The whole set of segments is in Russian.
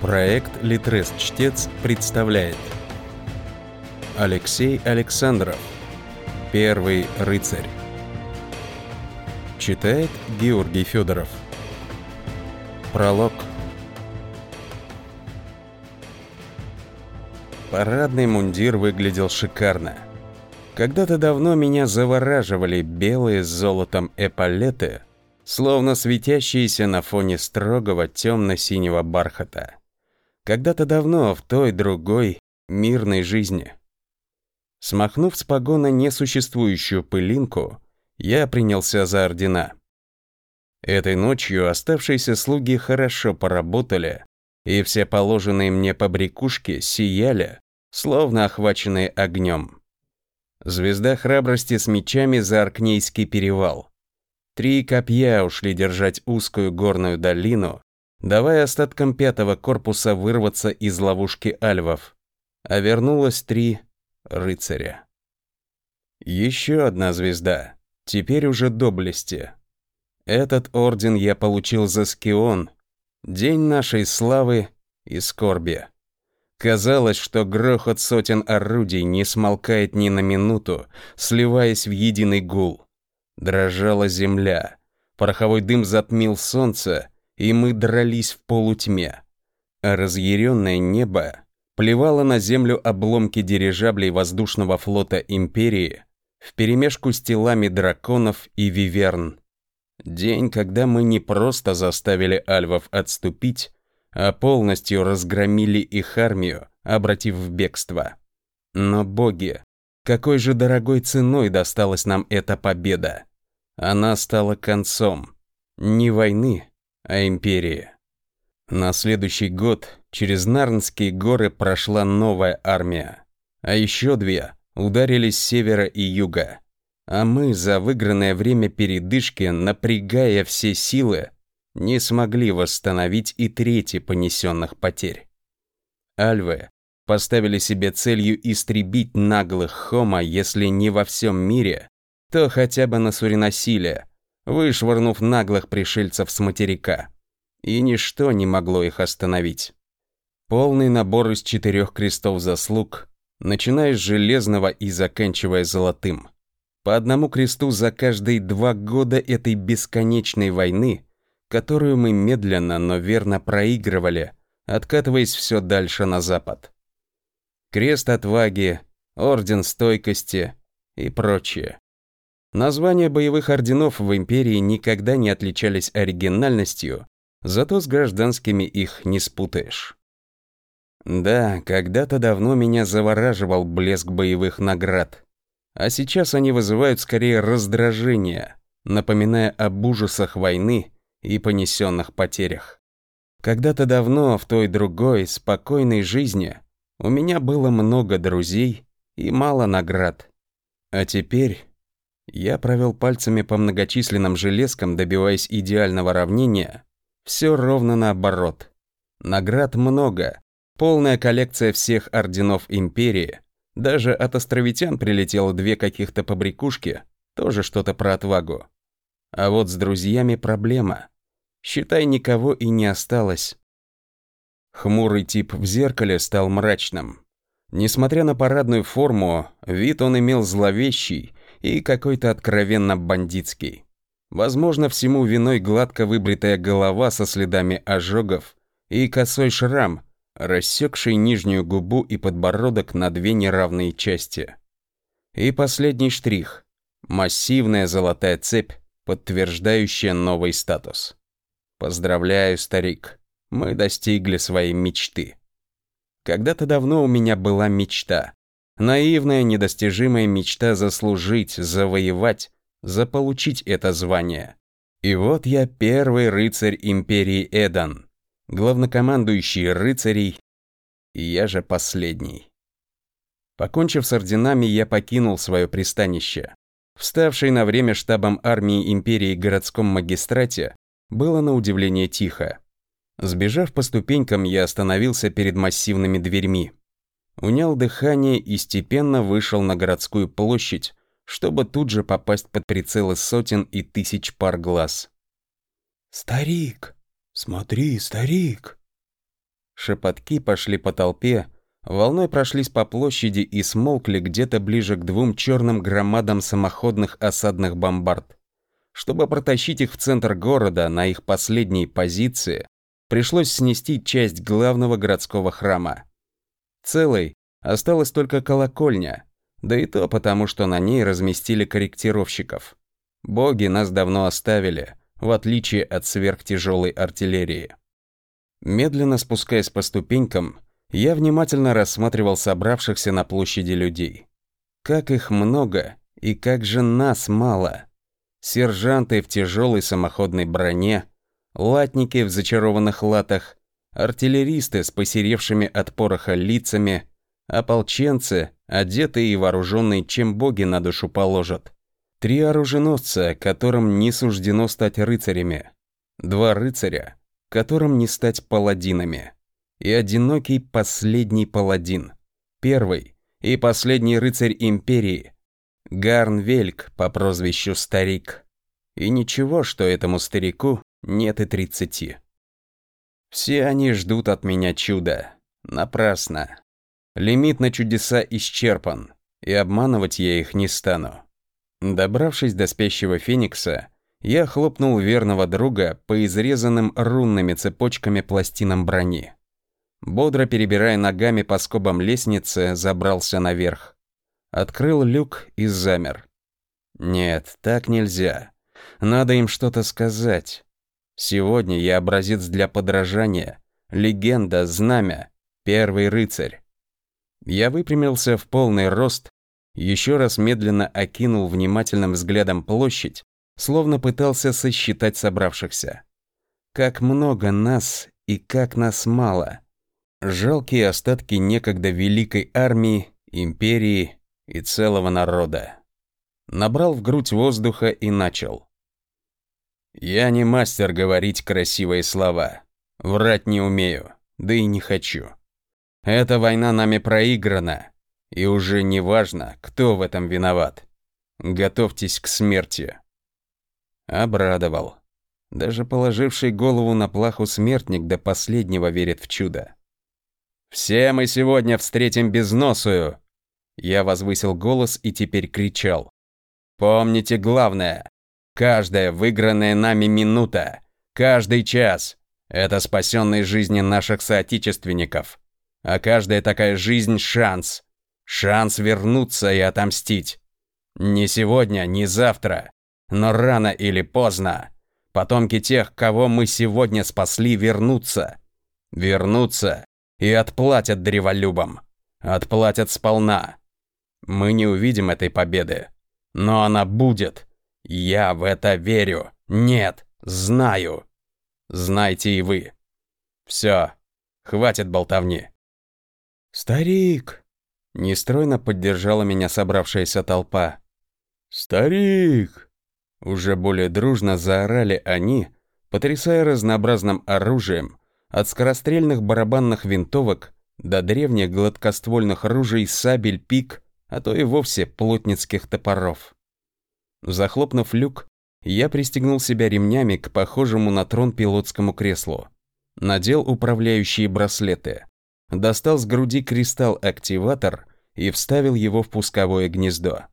Проект «Литрес Чтец» представляет. Алексей Александров. Первый рыцарь Читает Георгий Федоров. Пролог. Парадный мундир выглядел шикарно. Когда-то давно меня завораживали белые с золотом эполеты, словно светящиеся на фоне строгого темно-синего бархата когда-то давно в той другой мирной жизни. Смахнув с погона несуществующую пылинку, я принялся за ордена. Этой ночью оставшиеся слуги хорошо поработали, и все положенные мне побрякушки сияли, словно охваченные огнем. Звезда храбрости с мечами за Аркнейский перевал. Три копья ушли держать узкую горную долину, давая остаткам пятого корпуса вырваться из ловушки альвов. А вернулось три рыцаря. Еще одна звезда, теперь уже доблести. Этот орден я получил за Скион, день нашей славы и скорби. Казалось, что грохот сотен орудий не смолкает ни на минуту, сливаясь в единый гул. Дрожала земля, пороховой дым затмил солнце, и мы дрались в полутьме. А разъяренное небо плевало на землю обломки дирижаблей воздушного флота Империи вперемешку с телами драконов и виверн. День, когда мы не просто заставили альвов отступить, а полностью разгромили их армию, обратив в бегство. Но боги, какой же дорогой ценой досталась нам эта победа? Она стала концом не войны, а империи. На следующий год через Нарнские горы прошла новая армия, а еще две ударили с севера и юга. А мы за выигранное время передышки, напрягая все силы, не смогли восстановить и трети понесенных потерь. Альвы поставили себе целью истребить наглых хома, если не во всем мире, то хотя бы на Суриносиле, вышвырнув наглых пришельцев с материка. И ничто не могло их остановить. Полный набор из четырех крестов заслуг, начиная с железного и заканчивая золотым. По одному кресту за каждые два года этой бесконечной войны, которую мы медленно, но верно проигрывали, откатываясь все дальше на запад. Крест отваги, орден стойкости и прочее. Названия боевых орденов в империи никогда не отличались оригинальностью, зато с гражданскими их не спутаешь. Да, когда-то давно меня завораживал блеск боевых наград, а сейчас они вызывают скорее раздражение, напоминая об ужасах войны и понесенных потерях. Когда-то давно в той другой, спокойной жизни у меня было много друзей и мало наград. А теперь я провел пальцами по многочисленным железкам, добиваясь идеального равнения. Все ровно наоборот. Наград много. Полная коллекция всех орденов Империи. Даже от островитян прилетело две каких-то побрякушки. Тоже что-то про отвагу. А вот с друзьями проблема. Считай, никого и не осталось. Хмурый тип в зеркале стал мрачным. Несмотря на парадную форму, вид он имел зловещий и какой-то откровенно бандитский. Возможно, всему виной гладко выбритая голова со следами ожогов и косой шрам, рассекший нижнюю губу и подбородок на две неравные части. И последний штрих – массивная золотая цепь, подтверждающая новый статус. Поздравляю, старик, мы достигли своей мечты. Когда-то давно у меня была мечта Наивная, недостижимая мечта заслужить, завоевать, заполучить это звание. И вот я первый рыцарь империи Эдан, главнокомандующий рыцарей, и я же последний. Покончив с орденами, я покинул свое пристанище. Вставший на время штабом армии империи городском магистрате было на удивление тихо. Сбежав по ступенькам, я остановился перед массивными дверьми унял дыхание и степенно вышел на городскую площадь, чтобы тут же попасть под прицелы сотен и тысяч пар глаз. «Старик! Смотри, старик!» Шепотки пошли по толпе, волной прошлись по площади и смолкли где-то ближе к двум черным громадам самоходных осадных бомбард. Чтобы протащить их в центр города на их последние позиции, пришлось снести часть главного городского храма. Целой осталась только колокольня, да и то потому, что на ней разместили корректировщиков. Боги нас давно оставили, в отличие от сверхтяжелой артиллерии. Медленно спускаясь по ступенькам, я внимательно рассматривал собравшихся на площади людей. Как их много и как же нас мало. Сержанты в тяжелой самоходной броне, латники в зачарованных латах, артиллеристы с посеревшими от пороха лицами, ополченцы, одетые и вооруженные, чем боги на душу положат. Три оруженосца, которым не суждено стать рыцарями. Два рыцаря, которым не стать паладинами. И одинокий последний паладин. Первый и последний рыцарь империи. Гарн Вельк по прозвищу Старик. И ничего, что этому старику нет и тридцати. Все они ждут от меня чуда. Напрасно. Лимит на чудеса исчерпан, и обманывать я их не стану. Добравшись до спящего Феникса, я хлопнул верного друга по изрезанным рунными цепочками пластинам брони. Бодро перебирая ногами по скобам лестницы, забрался наверх. Открыл люк и замер. Нет, так нельзя. Надо им что-то сказать. Сегодня я образец для подражания. Легенда, знамя, первый рыцарь. Я выпрямился в полный рост еще раз медленно окинул внимательным взглядом площадь, словно пытался сосчитать собравшихся. Как много нас и как нас мало. Жалкие остатки некогда великой армии, империи и целого народа. Набрал в грудь воздуха и начал. «Я не мастер говорить красивые слова. Врать не умею, да и не хочу. Эта война нами проиграна, и уже не важно, кто в этом виноват. Готовьтесь к смерти. Обрадовал. Даже положивший голову на плаху смертник до последнего верит в чудо. «Все мы сегодня встретим безносую!» Я возвысил голос и теперь кричал. «Помните главное. Каждая выигранная нами минута, каждый час – это спасенные жизни наших соотечественников. А каждая такая жизнь – шанс. Шанс вернуться и отомстить. Не сегодня, не завтра, но рано или поздно. Потомки тех, кого мы сегодня спасли, вернутся. Вернутся и отплатят древолюбам. Отплатят сполна. Мы не увидим этой победы. Но она будет. Я в это верю. Нет, знаю. Знайте и вы. Все, хватит болтовни. «Старик!» Нестройно поддержала меня собравшаяся толпа. «Старик!» Уже более дружно заорали они, потрясая разнообразным оружием, от скорострельных барабанных винтовок до древних гладкоствольных ружей сабель, пик, а то и вовсе плотницких топоров. Захлопнув люк, я пристегнул себя ремнями к похожему на трон пилотскому креслу. Надел управляющие браслеты достал с груди кристалл-активатор и вставил его в пусковое гнездо.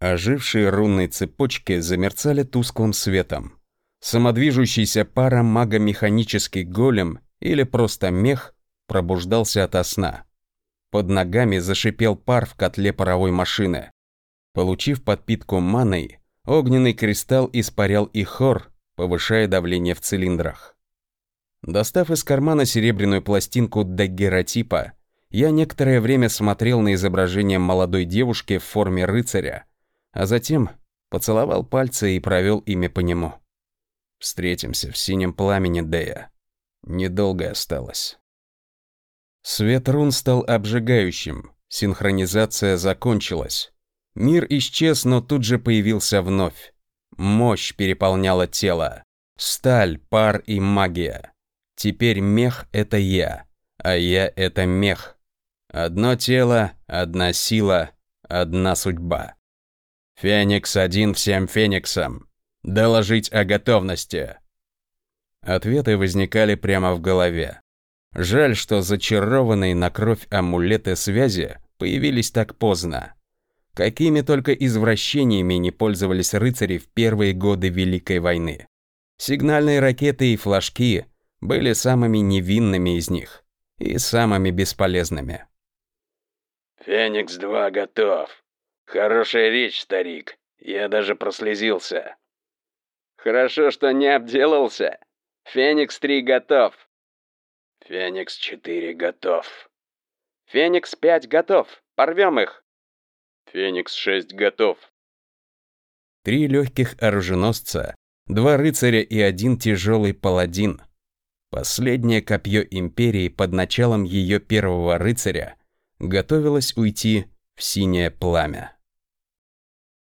Ожившие рунные цепочки замерцали тусклым светом. Самодвижущийся пара мага-механический голем или просто мех пробуждался ото сна. Под ногами зашипел пар в котле паровой машины. Получив подпитку маной, огненный кристалл испарял и хор, повышая давление в цилиндрах. Достав из кармана серебряную пластинку даггеротипа, я некоторое время смотрел на изображение молодой девушки в форме рыцаря, а затем поцеловал пальцы и провел ими по нему. Встретимся в синем пламени, Дея. Недолго осталось. Свет рун стал обжигающим, синхронизация закончилась. Мир исчез, но тут же появился вновь. Мощь переполняла тело. Сталь, пар и магия. Теперь мех — это я, а я — это мех. Одно тело, одна сила, одна судьба. Феникс один всем фениксам. Доложить о готовности. Ответы возникали прямо в голове. Жаль, что зачарованные на кровь амулеты связи появились так поздно. Какими только извращениями не пользовались рыцари в первые годы Великой войны. Сигнальные ракеты и флажки были самыми невинными из них и самыми бесполезными. «Феникс-2 готов. Хорошая речь, старик. Я даже прослезился». «Хорошо, что не обделался. Феникс-3 готов». «Феникс-4 готов». «Феникс-5 готов. Порвем их». «Феникс-6 готов». Три легких оруженосца, два рыцаря и один тяжелый паладин. Последнее копье Империи под началом ее первого рыцаря готовилось уйти в синее пламя.